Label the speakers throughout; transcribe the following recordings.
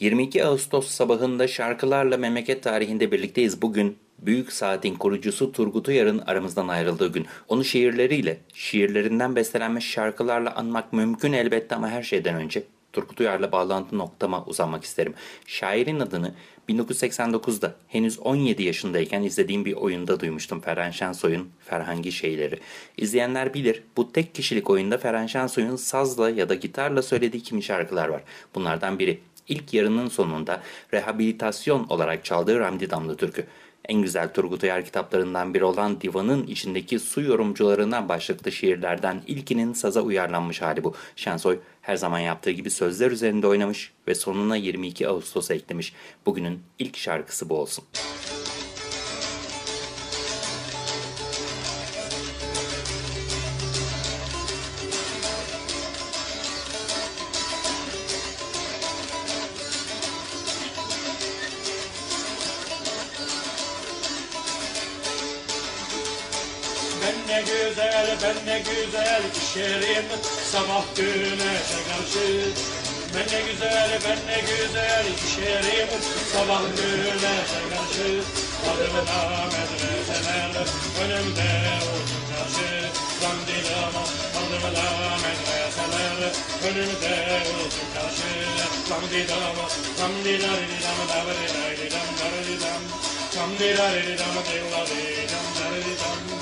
Speaker 1: 22 Ağustos sabahında şarkılarla memleket tarihinde birlikteyiz. Bugün Büyük Saat'in kurucusu Turgut Uyar'ın aramızdan ayrıldığı gün. Onu şiirleriyle, şiirlerinden beslenmiş şarkılarla anmak mümkün elbette ama her şeyden önce Turgut Uyar'la bağlantı noktama uzanmak isterim. Şairin adını 1989'da henüz 17 yaşındayken izlediğim bir oyunda duymuştum Ferhan Şensoy'un Ferhangi Şeyleri. İzleyenler bilir bu tek kişilik oyunda Ferhan Şensoy'un sazla ya da gitarla söylediği kimi şarkılar var. Bunlardan biri ilk yarının sonunda rehabilitasyon olarak çaldığı Ramdi Damlı türkü. En güzel Turgut Uyar kitaplarından biri olan Divan'ın içindeki su yorumcularından başlıklı şiirlerden ilkinin saza uyarlanmış hali bu. Şensoy her zaman yaptığı gibi sözler üzerinde oynamış ve sonuna 22 Ağustos eklemiş. Bugünün ilk şarkısı bu olsun.
Speaker 2: Ben güzel, ben ne güzel işerim sabah güneşe karşı. Ben ne güzel, ben ne güzel işerim sabah güneşe karşı. Adımda medreseler, önümde uzun karşı. Zandilama, adımda medreseler, önümde uzun karşı. Zandilama, zandilama, davridam, davridam, zandilama, davridam, davridam.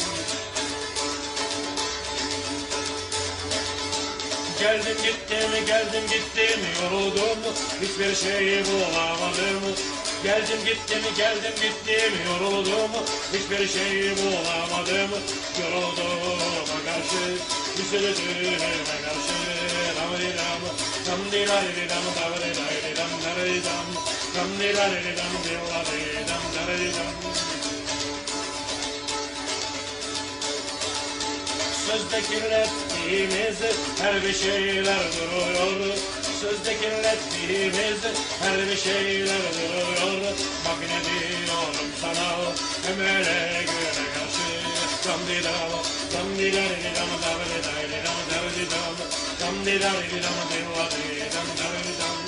Speaker 2: Geldim gittim, geldim gittim, yoruldum, hiçbir şey bulamadım. Geldim gittim, geldim gittim, yoruldum, hiçbir şey bulamadım. Yorulduğuma karşı, üzüldüğüme karşı, ramdiram, ramdiraridam, davridaridam, daridam, ramdiraridam, dillaridam, daridam. Sözde kirlettiğimiz her bir şeyler duruyor. Sözde kirlettiğimiz her bir şeyler duruyor. Bak ne diyorum sana ömre güne karşı. Ramdidam, ramdidaridam, davridaridam, davridam, ramdidaridam, dillaridam, davridam.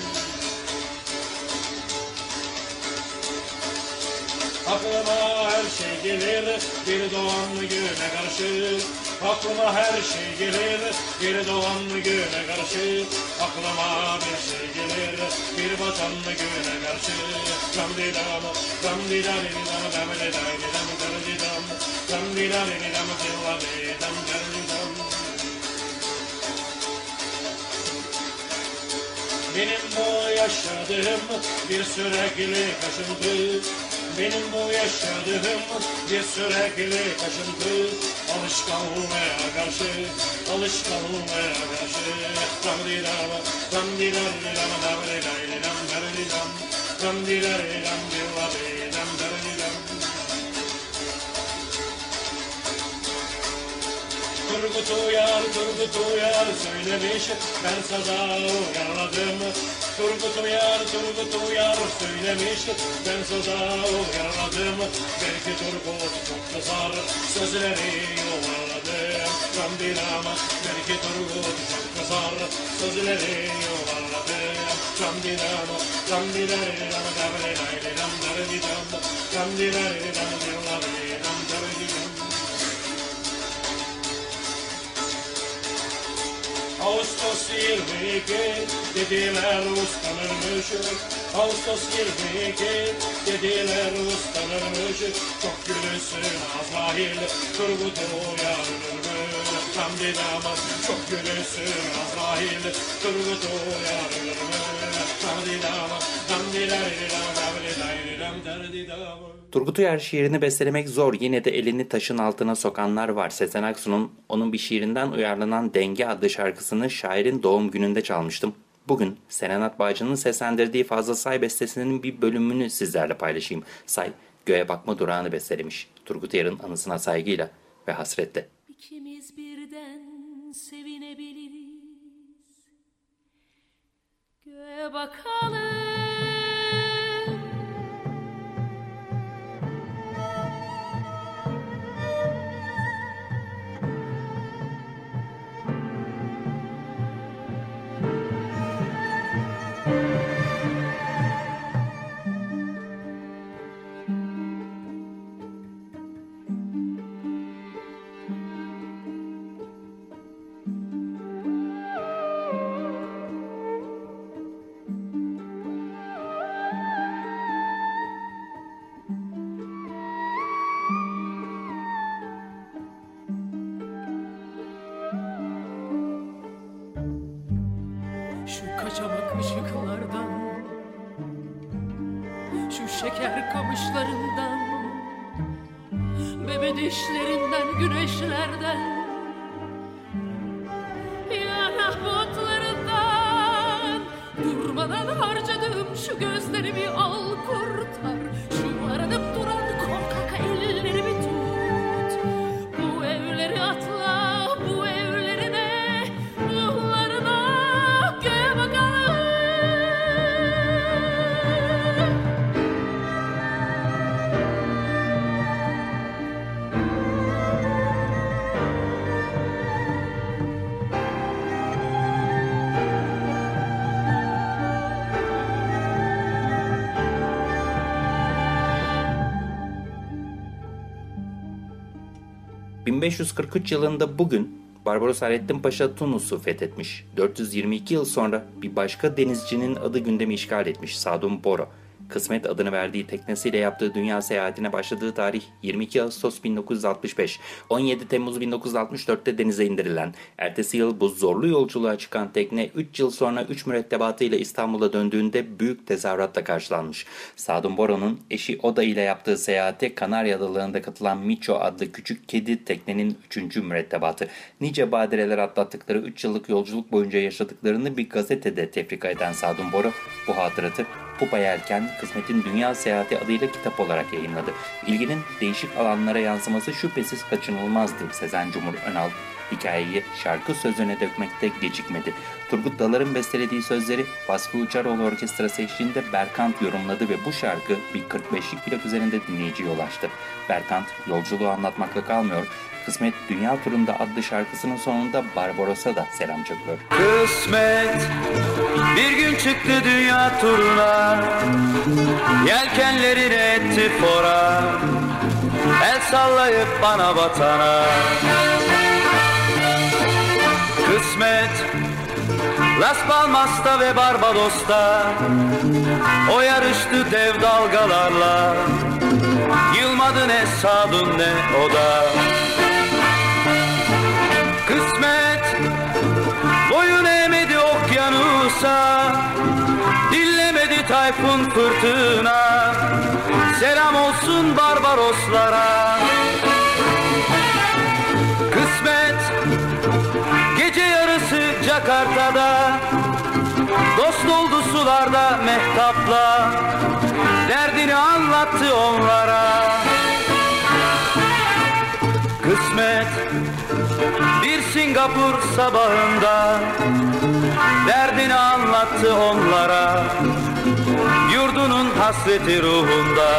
Speaker 2: Aklıma her şey gelir bir doğan güne karşı. Aklıma her şey gelir bir doğan güne karşı. Aklıma bir şey gelir bir vatan güne karşı. Ramdidam, ramdidaridam, davridaridam, davridam, ramdidaridam, dillaridam, davridam. Benim bu yaşadığım bir sürekli kaşıntı Benim bu yaşadığım bir sürekli kaşıntı. Alışkanlığa karşı, alışkanlığa karşı. Ramdidam, ramdidaridam, davridaridam, daridam Ramdidaridam, dillaridam, daridam Turgut Uyar, Turgut Uyar söylemiş, ben saza uyarladım. Turgut Uyar, Turgut Uyar söylemiş, ben saza uyarladım. Belki Turgut çok kızar, sözleri yuvarladım. Ramdilama, belki Turgut çok kızar, sözleri yuvarladım. Ramdilama, ramdilaridam, davridaridam, daridam, ramdilaridam, dillaridam, daridam. Ağustos 22 dediler uslanırmış Ağustos 22 dediler uslanırmış Çok gülüsün Azrail Turgut uyarırmış Ramdidamaz çok gülüsün Azrail Turgut uyarırmış Ramdidamaz Ramdidaridam Davridaridam Dardidamaz
Speaker 1: Turgut Uyar şiirini bestelemek zor. Yine de elini taşın altına sokanlar var. Sezen Aksu'nun onun bir şiirinden uyarlanan Denge adlı şarkısını şairin doğum gününde çalmıştım. Bugün Senenat Bağcı'nın seslendirdiği Fazla Say bestesinin bir bölümünü sizlerle paylaşayım. Say, göğe bakma durağını bestelemiş. Turgut Uyar'ın anısına saygıyla ve hasretle.
Speaker 3: İkimiz birden sevinebiliriz. Göğe bakalım. Bebe dişlerinden güneşlerden
Speaker 1: ...1543 yılında bugün Barbaros Hayrettin Paşa Tunus'u fethetmiş. 422 yıl sonra bir başka denizcinin adı gündemi işgal etmiş Sadun Boro. Kısmet adını verdiği teknesiyle yaptığı dünya seyahatine başladığı tarih 22 Ağustos 1965. 17 Temmuz 1964'te denize indirilen, ertesi yıl bu zorlu yolculuğa çıkan tekne 3 yıl sonra 3 mürettebatıyla İstanbul'a döndüğünde büyük tezahüratla karşılanmış. Sadun Boro'nun eşi Oda ile yaptığı seyahate Kanarya Adaları'nda katılan Miço adlı küçük kedi teknenin 3. mürettebatı. Nice badireler atlattıkları 3 yıllık yolculuk boyunca yaşadıklarını bir gazetede tefrika eden Sadun Boro bu hatıratı Pupa Yelken, Kısmet'in Dünya Seyahati adıyla kitap olarak yayınladı. İlginin değişik alanlara yansıması şüphesiz kaçınılmazdı. Sezen Cumhur Önal hikayeyi şarkı sözüne dökmekte gecikmedi. Turgut Dalar'ın bestelediği sözleri Vasfı Uçaroğlu Orkestrası eşliğinde Berkant yorumladı ve bu şarkı bir 45'lik plak üzerinde dinleyiciye ulaştı. Berkant yolculuğu anlatmakla kalmıyor, Kısmet Dünya Turunda adlı şarkısının sonunda Barbaros'a da selam çakıyor.
Speaker 4: Kısmet bir gün çıktı dünya turuna Yelkenlerini etti fora El sallayıp bana batana Kısmet Las Palmas'ta ve Barbados'ta O yarıştı dev dalgalarla. Yılmadı ne sadun ne o da Kısmet Boyun eğmedi okyanusa Dinlemedi tayfun fırtına. Selam olsun Barbaroslara oldu sularda mehtapla Derdini anlattı onlara. Kısmet bir Singapur sabahında Derdini anlattı onlara. Yurdunun hasreti ruhunda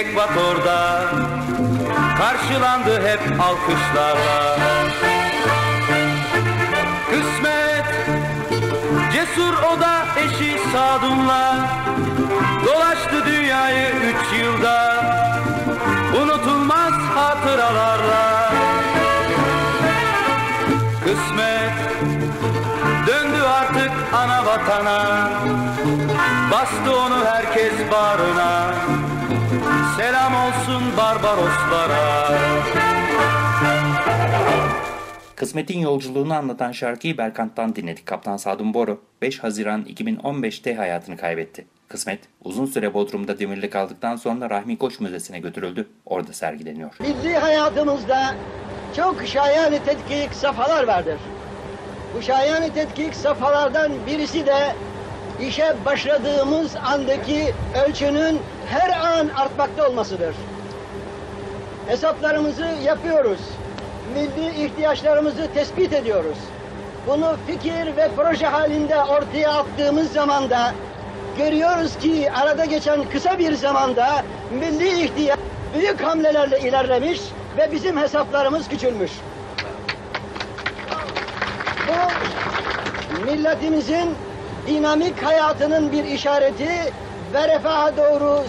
Speaker 4: ekvatorda Karşılandı hep alkışlarla. Kısmet Cesur o da eşi Sadun'la Dolaştı dünyayı üç yılda Unutulmaz hatıralarla. Kısmet Döndü artık ana vatana
Speaker 1: Kısmet'in yolculuğunu anlatan şarkıyı Berkant'tan dinledik. Kaptan Sadun Boru 5 Haziran 2015'te hayatını kaybetti. Kısmet uzun süre Bodrum'da demirli kaldıktan sonra Rahmi Koç Müzesi'ne götürüldü. Orada sergileniyor.
Speaker 5: Milli hayatımızda çok şayan tetkik safhalar vardır. Bu şayan tetkik safhalardan birisi de işe başladığımız andaki ölçünün her an artmakta olmasıdır. Hesaplarımızı yapıyoruz. Milli ihtiyaçlarımızı tespit ediyoruz. Bunu fikir ve proje halinde ortaya attığımız zaman da görüyoruz ki arada geçen kısa bir zamanda milli ihtiyaç büyük hamlelerle ilerlemiş ve bizim hesaplarımız küçülmüş. Bu milletimizin dinamik hayatının bir işareti ve refaha doğru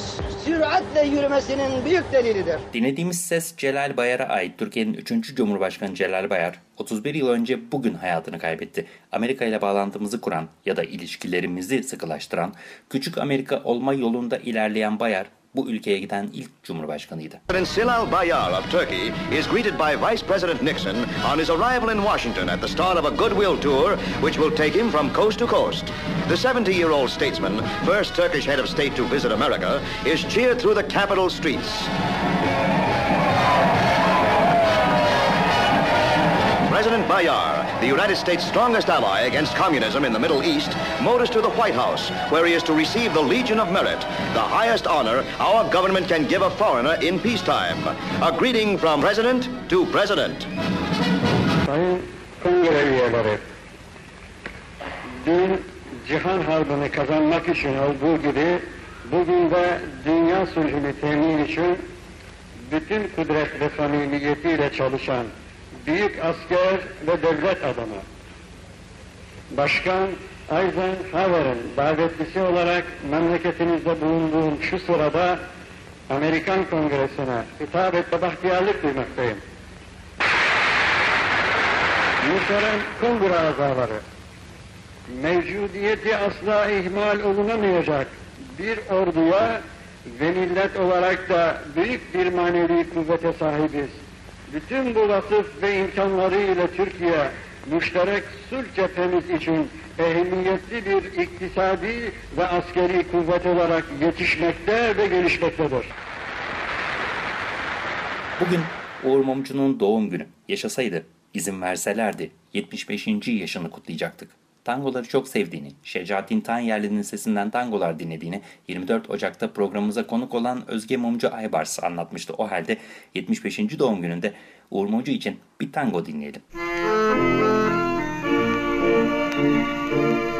Speaker 5: süratle yürümesinin büyük delilidir.
Speaker 1: Dinlediğimiz ses Celal Bayar'a ait. Türkiye'nin 3. Cumhurbaşkanı Celal Bayar 31 yıl önce bugün hayatını kaybetti. Amerika ile bağlantımızı kuran ya da ilişkilerimizi sıkılaştıran, küçük Amerika olma yolunda ilerleyen Bayar bu ülkeye giden ilk cumhurbaşkanıydı.
Speaker 6: President Silal Bayar of Turkey is greeted by Vice President Nixon on his arrival in Washington at the start of a goodwill tour which will take him from coast to coast. The 70-year-old statesman, first Turkish head of state to visit America, is cheered through the capital streets. President Bayar, the United States' strongest ally against communism in the Middle East, motors to the White House, where he is to receive the Legion of Merit, the highest honor our government can give a foreigner in peacetime. A greeting from President to President.
Speaker 7: Sayın Kongre üyeleri, dün cihan harbını kazanmak için olduğu gibi bugün de dünya sulhünü temin için bütün kudret ve samimiyetiyle çalışan büyük asker ve devlet adamı, Başkan Eisenhower'ın davetlisi olarak memleketinizde bulunduğum şu sırada Amerikan Kongresi'ne hitap etme bahtiyarlık duymaktayım. Muhterem kongre azaları, mevcudiyeti asla ihmal olunamayacak bir orduya ve millet olarak da büyük bir manevi kuvvete sahibiz. Bütün bu vasıf ve imkanlarıyla Türkiye, müşterek sulh cephemiz için ehemmiyetli bir iktisadi ve askeri kuvvet olarak yetişmekte ve gelişmektedir.
Speaker 1: Bugün Uğur Mumcu'nun doğum günü. Yaşasaydı, izin verselerdi 75. yaşını kutlayacaktık. Tangoları çok sevdiğini, Şecaettin Tanyerli'nin sesinden tangolar dinlediğini 24 Ocak'ta programımıza konuk olan Özge Mumcu Aybars anlatmıştı. O halde 75. doğum gününde Uğur Mumcu için bir tango dinleyelim.
Speaker 8: Özlediğimsin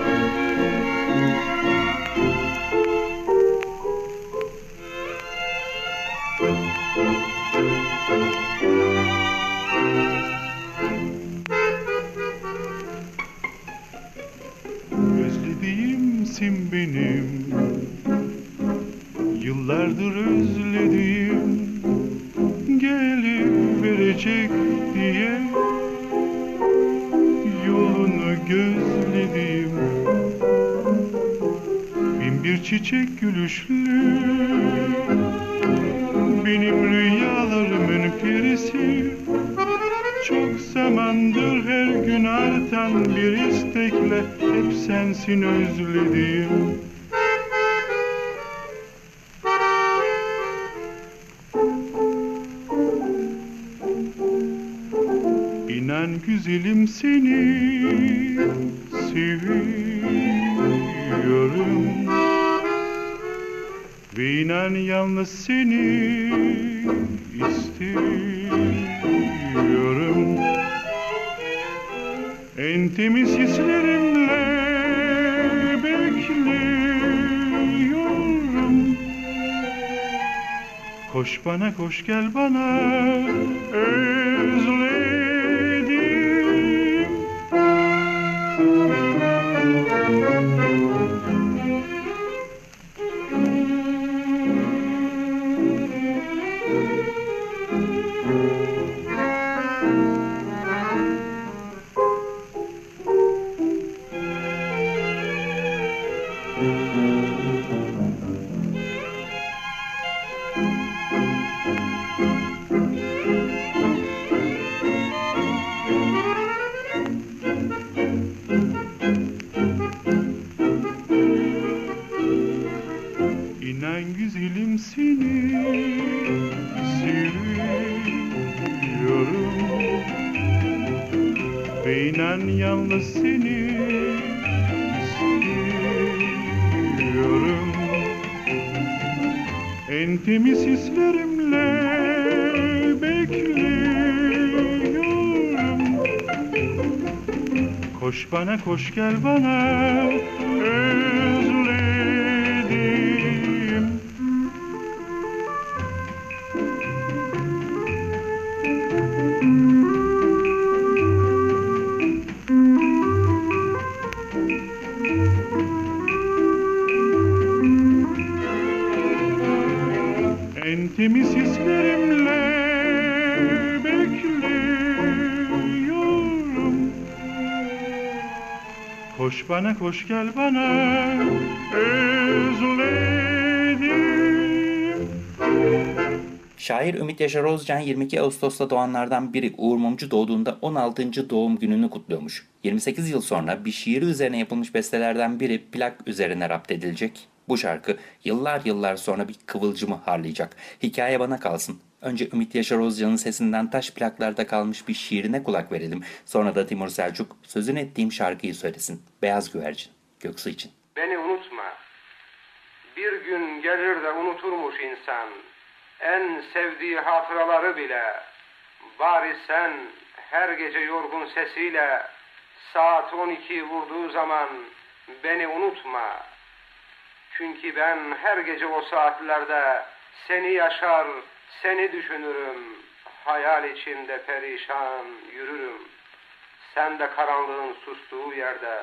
Speaker 8: sensin özlediğim. İnan güzelim seni seviyorum Ve inan yalnız seni istiyorum En temiz hislerimle Koş bana koş gel bana. Özledim En temiz hislerimle bekliyorum. Koş bana koş gel bana Koş bana koş gel bana özledim
Speaker 1: Şair Ümit Yaşar Özcan 22 Ağustos'ta doğanlardan biri Uğur Mumcu doğduğunda 16. doğum gününü kutluyormuş. 28 yıl sonra bir şiiri üzerine yapılmış bestelerden biri plak üzerine rapt edilecek. Bu şarkı yıllar yıllar sonra bir kıvılcımı harlayacak. Hikaye bana kalsın. Önce Ümit Yaşar Özcan'ın sesinden taş plaklarda kalmış bir şiirine kulak verelim. Sonra da Timur Selçuk sözün ettiğim şarkıyı söylesin. Beyaz Güvercin. Göksu için.
Speaker 9: Beni unutma. Bir gün gelir de unuturmuş insan. En sevdiği hatıraları bile. Bari sen her gece yorgun sesiyle saat 12 vurduğu zaman beni unutma. Çünkü ben her gece o saatlerde seni yaşar, seni düşünürüm. Hayal içinde perişan yürürüm. Sen de karanlığın sustuğu yerde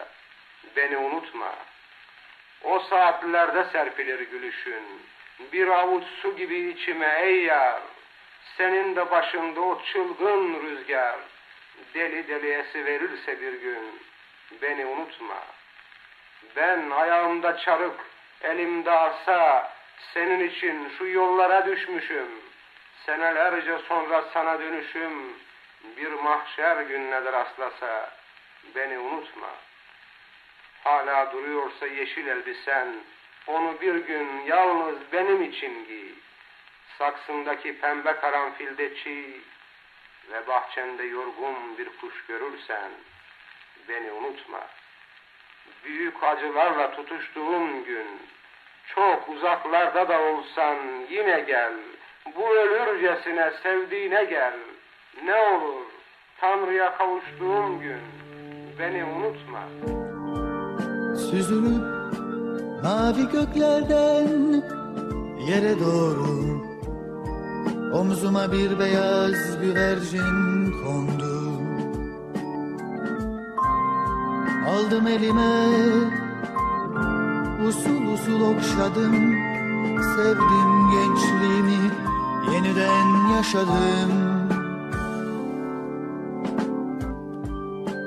Speaker 9: beni unutma. O saatlerde serpilir gülüşün. Bir avuç su gibi içime ey yar. Senin de başında o çılgın rüzgar. Deli deli esi verirse bir gün beni unutma. Ben ayağımda çarık, elimde asa, senin için şu yollara düşmüşüm. Senelerce sonra sana dönüşüm, bir mahşer gününe rastlasa, beni unutma. Hala duruyorsa yeşil elbisen, onu bir gün yalnız benim için giy. Saksındaki pembe karanfilde çiğ ve bahçende yorgun bir kuş görürsen, beni unutma. Büyük acılarla tutuştuğum gün, çok uzaklarda da olsan yine gel. Bu ölürcesine sevdiğine gel. Ne olur Tanrı'ya kavuştuğum gün beni unutma.
Speaker 10: Süzülüp mavi göklerden yere doğru Omzuma bir beyaz güvercin kondu Aldım elime usul usul okşadım Sevdim gençliğimi yeniden yaşadım.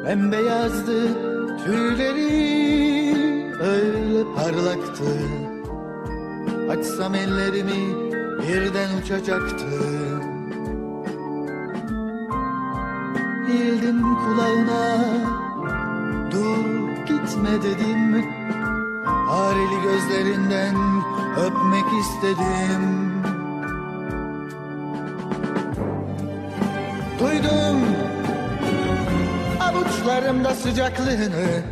Speaker 10: Bembeyazdı tüyleri öyle parlaktı. Açsam ellerimi birden uçacaktı. Eğildim kulağına dur gitme dedim. Hareli gözlerinden öpmek istedim avuçlarımda sıcaklığını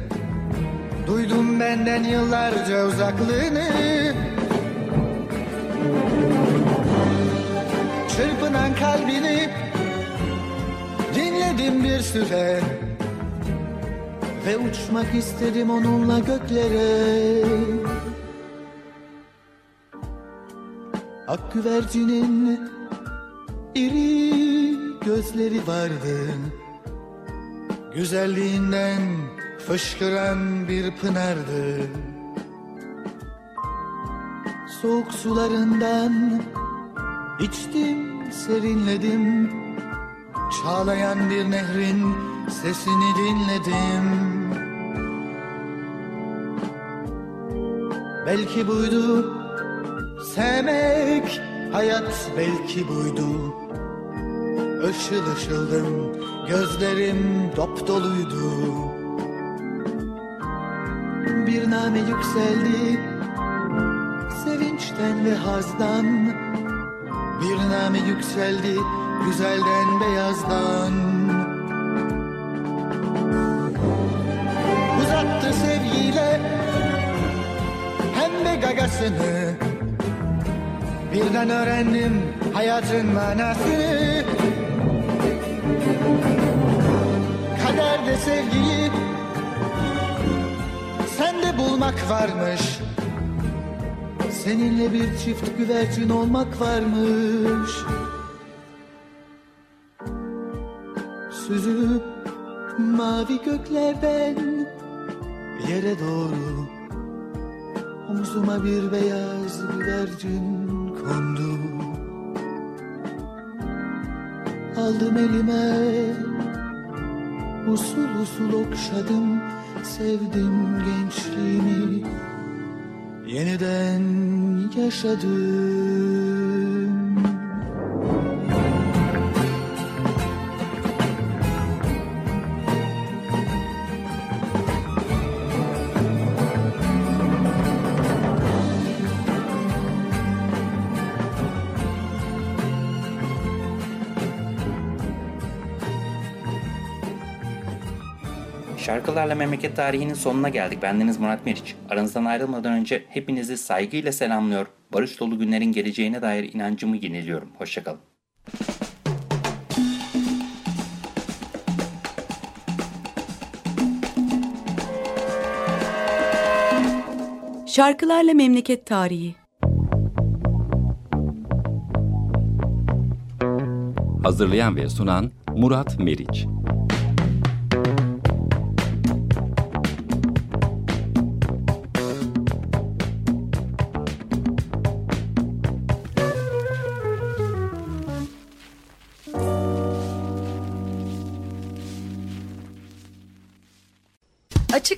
Speaker 10: Duydum benden yıllarca uzaklığını. Çırpınan kalbini Dinledim bir süre Ve uçmak istedim onunla göklere. Ak güvercinin iri gözleri vardı Güzelliğinden fışkıran bir pınardı Soğuk sularından içtim serinledim. Çağlayan bir nehrin sesini dinledim. Belki buydu sevmek hayat belki buydu Işıl ışıldım gözlerim dop doluydu. Bir name yükseldi sevinçten ve hazdan. Bir name yükseldi güzelden beyazdan. Uzattı sevgiyle hem de gagasını. Birden öğrendim hayatın manasını Kaderde sevgiyi sende bulmak varmış. Seninle bir çift güvercin olmak varmış. Süzüp mavi göklerden yere doğru Omzuma bir beyaz güvercin kondu Aldım elime. Usul usul okşadım Sevdim gençliğimi. Yeniden yaşadım
Speaker 1: Şarkılarla memleket tarihinin sonuna geldik. Bendeniz Murat Meriç. Aranızdan ayrılmadan önce hepinizi saygıyla selamlıyor. Barış dolu günlerin geleceğine dair inancımı yeniliyorum. Hoşçakalın.
Speaker 11: Şarkılarla Memleket Tarihi
Speaker 12: Hazırlayan ve sunan Murat Meriç.